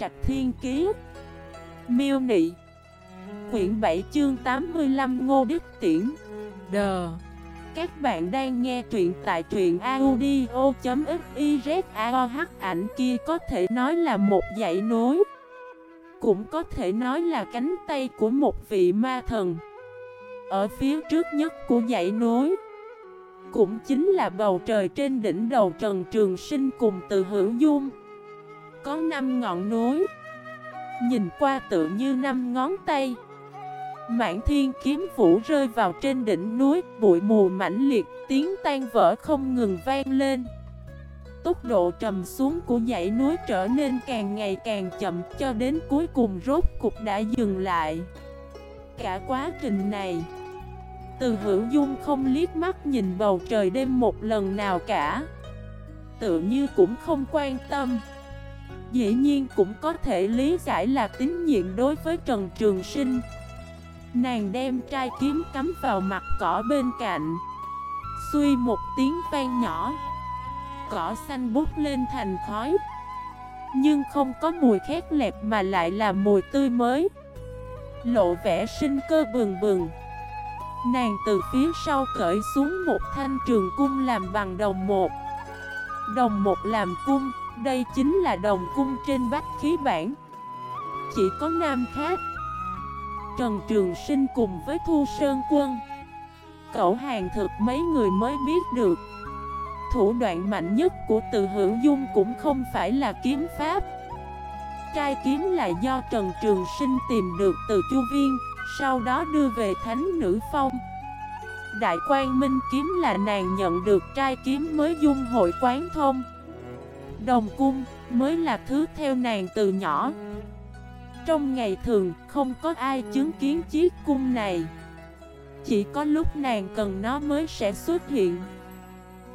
Trạch Thiên Kiế Miêu Nị. Quyển 7 chương 85 Ngô Đức Tiễn. Đờ Các bạn đang nghe truyện tại truyện audio.xyz ảnh kia có thể nói là một dãy nối Cũng có thể nói là cánh tay của một vị ma thần. Ở phía trước nhất của dãy nối Cũng chính là bầu trời trên đỉnh đầu Trần Trường Sinh cùng từ hữu dung. Có năm ngọn núi. Nhìn qua tự như năm ngón tay. Mãn thiên kiếm vũ rơi vào trên đỉnh núi, Bụi mù mãnh liệt, Tiếng tan vỡ không ngừng vang lên. Tốc độ trầm xuống của dãy núi trở nên càng ngày càng chậm, Cho đến cuối cùng rốt cục đã dừng lại. Cả quá trình này, Từ hữu dung không liếc mắt nhìn bầu trời đêm một lần nào cả. Tự như cũng không quan tâm. Dĩ nhiên cũng có thể lý giải là tín nhiệm đối với Trần Trường Sinh. Nàng đem trai kiếm cắm vào mặt cỏ bên cạnh. Xuy một tiếng vang nhỏ. Cỏ xanh bút lên thành khói. Nhưng không có mùi khét lẹp mà lại là mùi tươi mới. Lộ vẻ sinh cơ bừng bừng. Nàng từ phía sau cởi xuống một thanh trường cung làm bằng đồng một. Đồng một làm cung đây chính là đồng cung trên bách khí bản Chỉ có nam khác. Trần Trường Sinh cùng với Thu Sơn Quân. Cậu hàng thực mấy người mới biết được. Thủ đoạn mạnh nhất của từ hữu dung cũng không phải là kiếm pháp. Trai kiếm là do Trần Trường Sinh tìm được từ Chu Viên, Sau đó đưa về Thánh Nữ Phong. Đại quan Minh Kiếm là nàng nhận được trai kiếm mới dung hội quán thông. Đồng cung mới là thứ theo nàng từ nhỏ. Trong ngày thường không có ai chứng kiến chiếc cung này. Chỉ có lúc nàng cần nó mới sẽ xuất hiện.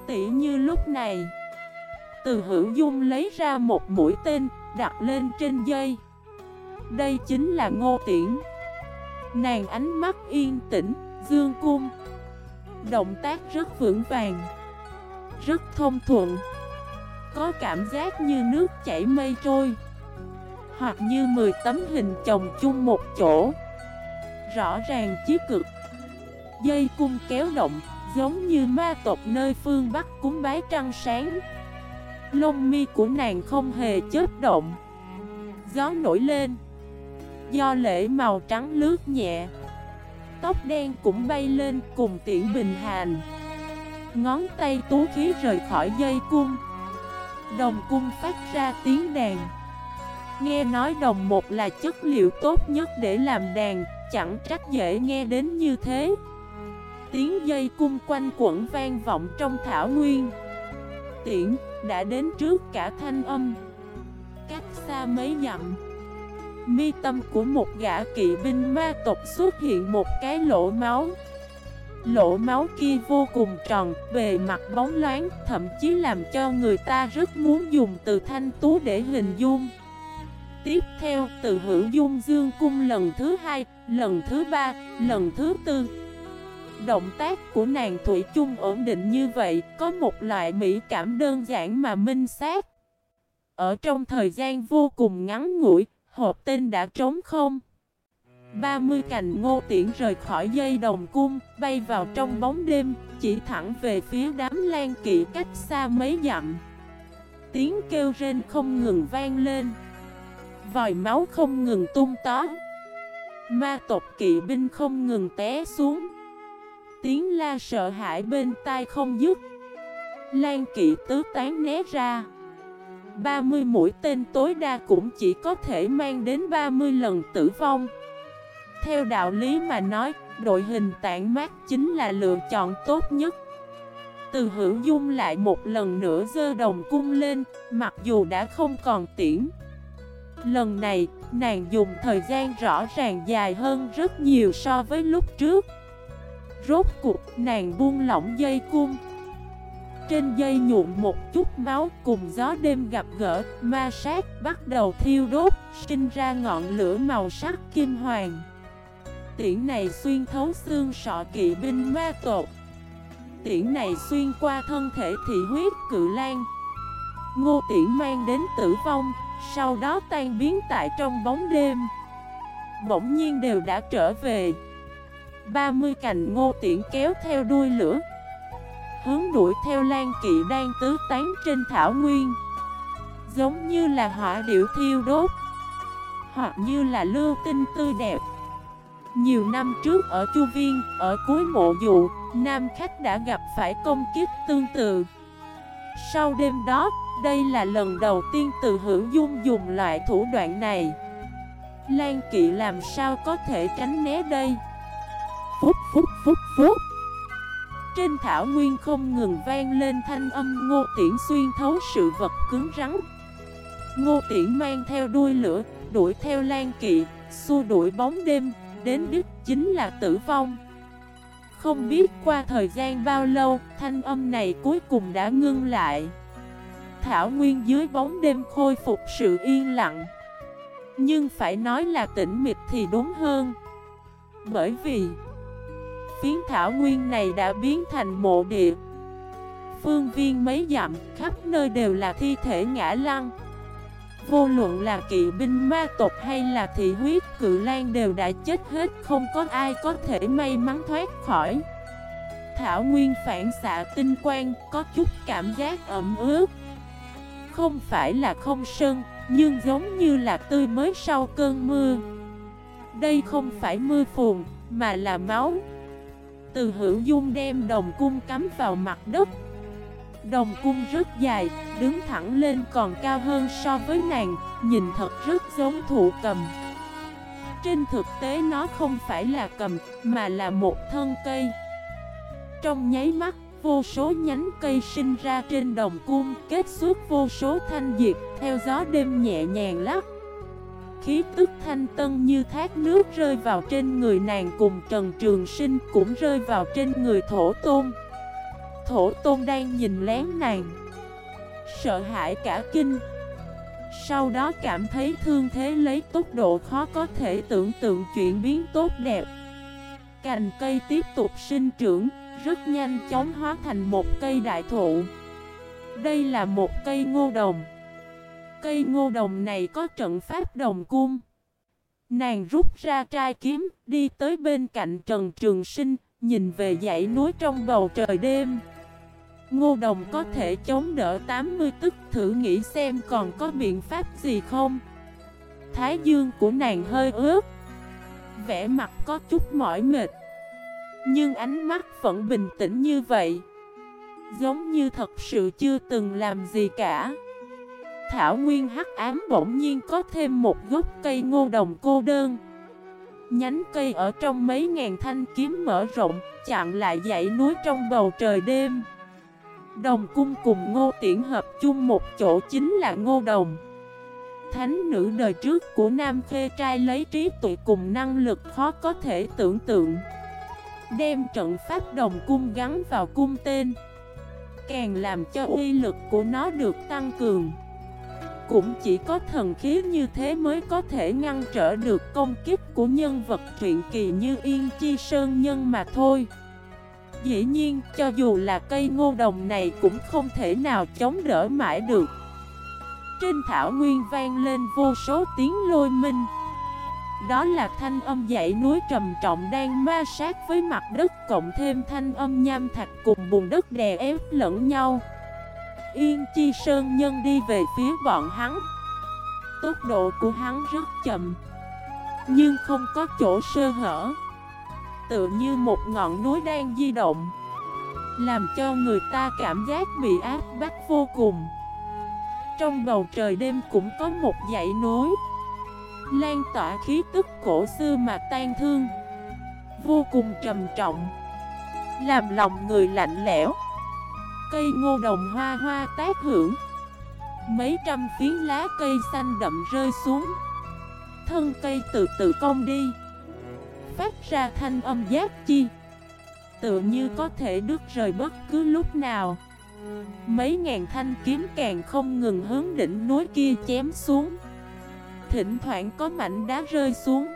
Tỉ như lúc này Từ hữu dung lấy ra một mũi tên đặt lên trên dây. Đây chính là ngô tiễn. Nàng ánh mắt yên tĩnh, dương cung. Động tác rất vững vàng Rất thông thuận có cảm giác như nước chảy mây trôi, Hoặc như 10 tấm hình chồng chung một chỗ. Rõ ràng chí cực. Dây cung kéo động, Giống như ma tộc nơi phương Bắc cúng bái trăng sáng. Lông mi của nàng không hề chớp động. Gió nổi lên. Do lễ màu trắng lướt nhẹ. Tóc đen cũng bay lên cùng tiễn bình hàn. Ngón tay tú khí rời khỏi dây cung. Đồng cung phát ra tiếng đàn Nghe nói đồng một là chất liệu tốt nhất để làm đàn Chẳng trách dễ nghe đến như thế. Tiếng dây cung quanh quẩn vang vọng trong thảo nguyên. Tiễn đã đến trước cả thanh âm. Cách xa mấy dặm, Mi tâm của một gã kỵ binh ma tộc xuất hiện một cái lỗ máu. Lỗ máu kia vô cùng tròn, bề mặt bóng loáng, thậm chí làm cho người ta rất muốn dùng từ thanh tú để hình dung. Tiếp theo, từ hữu dung dương cung lần thứ hai, lần thứ ba, lần thứ tư. Động tác của nàng Thủy chung ổn định như vậy, có một loại mỹ cảm đơn giản mà minh xác. Ở trong thời gian vô cùng ngắn ngủi, hộp tên đã trống không. 30 cành ngô tiễn rời khỏi dây đồng cung, bay vào trong bóng đêm, chỉ thẳng về phía đám lan kỵ cách xa mấy dặm. Tiếng kêu rên không ngừng vang lên. Vòi máu không ngừng tung tó. Ma tộc kỵ binh không ngừng té xuống. Tiếng la sợ hãi bên tai không dứt. Lan kỵ tứ tán né ra. 30 mũi tên tối đa cũng chỉ có thể mang đến 30 lần tử vong. Theo đạo lý mà nói, đội hình tản mát chính là lựa chọn tốt nhất. Từ hữu dung lại một lần nữa dơ đồng cung lên, mặc dù đã không còn tiễn. Lần này, nàng dùng thời gian rõ ràng dài hơn rất nhiều so với lúc trước. Rốt cuộc, nàng buông lỏng dây cung. Trên dây nhuộm một chút máu cùng gió đêm gặp gỡ, ma sát bắt đầu thiêu đốt, sinh ra ngọn lửa màu sắc kim hoàng tiễn này xuyên thấu xương sọ kỵ binh ma tột Tiễn này xuyên qua thân thể thị huyết cự lan. Ngô Tiễn mang đến tử vong, Sau đó tan biến tại trong bóng đêm. Bỗng nhiên đều đã trở về. 30 cành ngô tiễn kéo theo đuôi lửa. Hướng đuổi theo lan kỵ đang tứ tán trên thảo nguyên. Giống như là hỏa điệu thiêu đốt, Hoặc như là lưu tinh tươi đẹp. Nhiều năm trước ở Chu Viên, ở cuối mộ dụ Nam khách đã gặp phải công kiếp tương tự. Sau đêm đó, đây là lần đầu tiên từ hữu dung dùng loại thủ đoạn này. Lan kỵ làm sao có thể tránh né đây? Phúc phúc phúc phúc. Trên thảo nguyên không ngừng vang lên thanh âm ngô tiễn xuyên thấu sự vật cứng rắn. Ngô tiễn mang theo đuôi lửa, đuổi theo lan kỵ, xua đuổi bóng đêm, đến đích chính là tử vong. Không biết qua thời gian bao lâu, thanh âm này cuối cùng đã ngưng lại. Thảo nguyên dưới bóng đêm khôi phục sự yên lặng. Nhưng phải nói là tĩnh mịch thì đúng hơn. Bởi vì Phiến thảo nguyên này đã biến thành mộ địa. Phương viên mấy dặm khắp nơi đều là thi thể ngã lăng Vô luận là kỵ binh, ma tộc hay là thị huyết, cự lan đều đã chết hết, Không có ai có thể may mắn thoát khỏi. Thảo nguyên phản xạ tinh quang, có chút cảm giác ẩm ướt. Không phải là không sơn Nhưng giống như là tươi mới sau cơn mưa. Đây không phải mưa phùn, Mà là máu. Từ hữu dung đem đồng cung cắm vào mặt đất Đồng cung rất dài, đứng thẳng lên còn cao hơn so với nàng, nhìn thật rất giống thụ cầm. Trên thực tế nó không phải là cầm, mà là một thân cây. Trong nháy mắt, vô số nhánh cây sinh ra trên đồng cung Kết xuất vô số thanh diệt, theo gió đêm nhẹ nhàng lắc. Khí tức thanh tân như thác nước rơi vào trên người nàng cùng Trần Trường Sinh cũng rơi vào trên người thổ tôn. Thổ tôn đang nhìn lén nàng. Sợ hãi cả kinh. Sau đó cảm thấy thương thế lấy tốc độ khó có thể tưởng tượng chuyển biến tốt đẹp. Cành cây tiếp tục sinh trưởng, Rất nhanh chóng hóa thành một cây đại thụ. Đây là một cây ngô đồng. Cây ngô đồng này có trận pháp đồng cung. Nàng rút ra trai kiếm, Đi tới bên cạnh Trần Trường Sinh, Nhìn về dãy núi trong bầu trời đêm. Ngô Đồng có thể chống đỡ 80 tức thử nghĩ xem còn có biện pháp gì không? Thái dương của nàng hơi ướt Vẽ mặt có chút mỏi mệt, Nhưng ánh mắt vẫn bình tĩnh như vậy. Giống như thật sự chưa từng làm gì cả. Thảo Nguyên hắc ám bỗng nhiên có thêm một gốc cây ngô đồng cô đơn. Nhánh cây ở trong mấy ngàn thanh kiếm mở rộng, Chặn lại dãy núi trong bầu trời đêm. Đồng cung cùng ngô tiễn hợp chung một chỗ chính là ngô đồng. Thánh nữ đời trước của Nam Khê Trai lấy trí tuệ cùng năng lực khó có thể tưởng tượng. Đem trận pháp đồng cung gắn vào cung tên, Càng làm cho uy lực của nó được tăng cường. Cũng chỉ có thần khí như thế mới có thể ngăn trở được công kích của nhân vật truyện kỳ như Yên Chi Sơn Nhân mà thôi. Dĩ nhiên, cho dù là cây ngô đồng này cũng không thể nào chống đỡ mãi được. Trên thảo nguyên vang lên vô số tiếng lôi minh. Đó là thanh âm dãy núi trầm trọng đang ma sát với mặt đất Cộng thêm thanh âm nham thạch cùng bùn đất đè ép lẫn nhau. Yên Chi Sơn Nhân đi về phía bọn hắn. Tốc độ của hắn rất chậm Nhưng không có chỗ sơ hở tựa như một ngọn núi đang di động, Làm cho người ta cảm giác bị áp bách vô cùng. Trong bầu trời đêm cũng có một dãy núi, Lan tỏa khí tức cổ xưa mà tan thương, Vô cùng trầm trọng, Làm lòng người lạnh lẽo. Cây ngô đồng hoa hoa tác hưởng, Mấy trăm phiến lá cây xanh đậm rơi xuống, Thân cây từ từ cong đi phát ra thanh âm giác chi. Tựa như có thể đứt rời bất cứ lúc nào. Mấy ngàn thanh kiếm càng không ngừng hướng đỉnh núi kia chém xuống. Thỉnh thoảng có mảnh đá rơi xuống.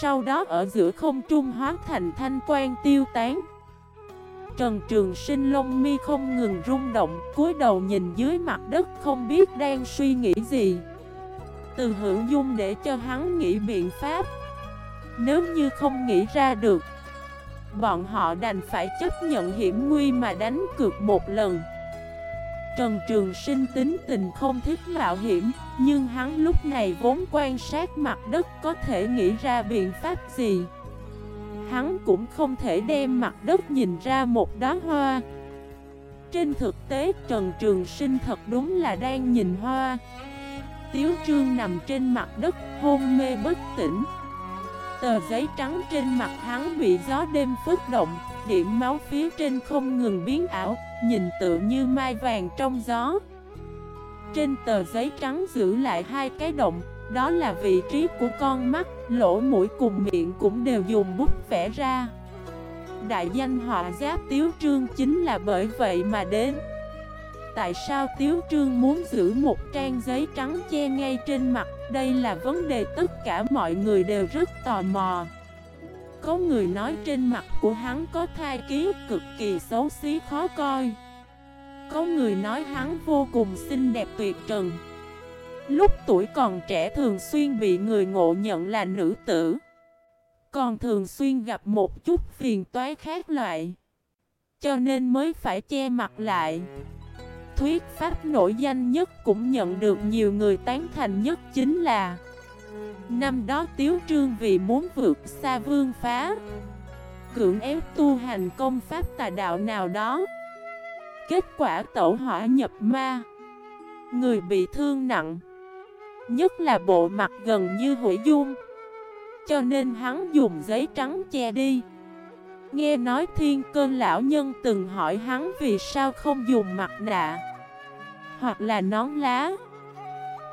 Sau đó ở giữa không trung hóa thành thanh quan tiêu tán. Trần Trường Sinh lông mi không ngừng rung động, cúi đầu nhìn dưới mặt đất không biết đang suy nghĩ gì. Từ hữu dung để cho hắn nghĩ biện pháp. Nếu như không nghĩ ra được, bọn họ đành phải chấp nhận hiểm nguy mà đánh cược một lần. Trần Trường Sinh tính tình không thích mạo hiểm, nhưng hắn lúc này vốn quan sát mặt đất có thể nghĩ ra biện pháp gì. Hắn cũng không thể đem mặt đất nhìn ra một đóa hoa Trên thực tế Trần Trường Sinh thật đúng là đang nhìn hoa Tiếu trương nằm trên mặt đất hôn mê bất tỉnh Tờ giấy trắng trên mặt hắn bị gió đêm phức động Điểm máu phía trên không ngừng biến ảo Nhìn tự như mai vàng trong gió. Trên tờ giấy trắng giữ lại hai cái động đó là vị trí của con mắt, lỗ mũi cùng miệng cũng đều dùng bút vẽ ra. Đại danh họa giáp Tiếu Trương chính là bởi vậy mà đến. Tại sao Tiếu Trương muốn giữ một trang giấy trắng che ngay trên mặt đây là vấn đề tất cả mọi người đều rất tò mò. Có người nói trên mặt của hắn có thai ký cực kỳ xấu xí khó coi. Có người nói hắn vô cùng xinh đẹp tuyệt trần. Lúc tuổi còn trẻ thường xuyên bị người ngộ nhận là nữ tử. Còn thường xuyên gặp một chút phiền toái khác loại. Cho nên mới phải che mặt lại. Thuyết pháp nổi danh nhất cũng nhận được nhiều người tán thành nhất chính là Năm đó Tiếu Trương vì muốn vượt xa vương phá. Cưỡng ép tu hành công pháp tà đạo nào đó. Kết quả tẩu hỏa nhập ma. Người bị thương nặng. Nhất là bộ mặt gần như hủy dung. Cho nên hắn dùng giấy trắng che đi. Nghe nói thiên cơn lão nhân từng hỏi hắn vì sao không dùng mặt nạ, Hoặc là nón lá.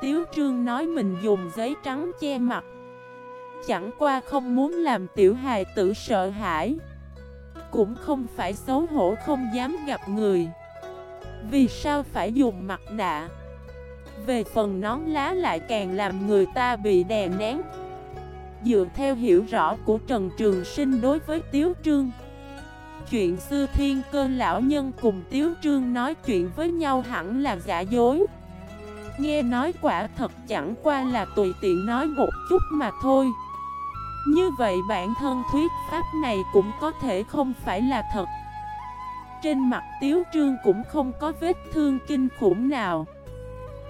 Tiếu trương nói mình dùng giấy trắng che mặt. Chẳng qua không muốn làm tiểu hài tử sợ hãi. Cũng không phải xấu hổ không dám gặp người. Vì sao phải dùng mặt nạ? Về phần nón lá lại càng làm người ta bị đè nén. Dựa theo hiểu rõ của Trần Trường Sinh đối với Tiếu Trương. Chuyện xưa thiên cơ lão nhân cùng Tiếu Trương nói chuyện với nhau hẳn là giả dối. Nghe nói quả thật chẳng qua là tùy tiện nói một chút mà thôi. Như vậy bản thân thuyết pháp này cũng có thể không phải là thật. Trên mặt Tiếu Trương cũng không có vết thương kinh khủng nào.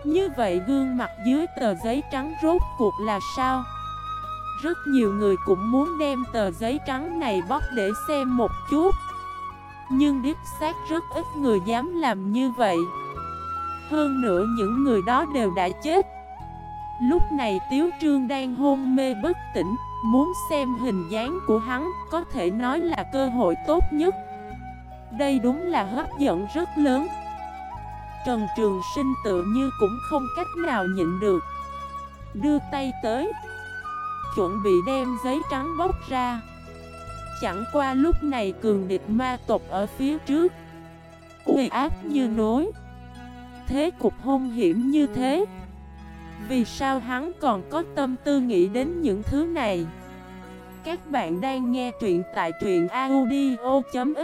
Như vậy gương mặt dưới tờ giấy trắng rốt cuộc là sao? Rất nhiều người cũng muốn đem tờ giấy trắng này bóc để xem một chút. Nhưng điếp xác rất ít người dám làm như vậy. Hơn nữa những người đó đều đã chết. Lúc này Tiếu Trương đang hôn mê bất tỉnh, Muốn xem hình dáng của hắn Có thể nói là cơ hội tốt nhất. Đây đúng là hấp dẫn rất lớn. Trần Trường Sinh tự như cũng không cách nào nhịn được. Đưa tay tới. Chuẩn bị đem giấy trắng bóc ra. Chẳng qua lúc này cường địch ma tộc ở phía trước. Uy áp như nối Thế cục hung hiểm như thế. Vì sao hắn còn có tâm tư nghĩ đến những thứ này? Các bạn đang nghe truyện tại truyện audio.fif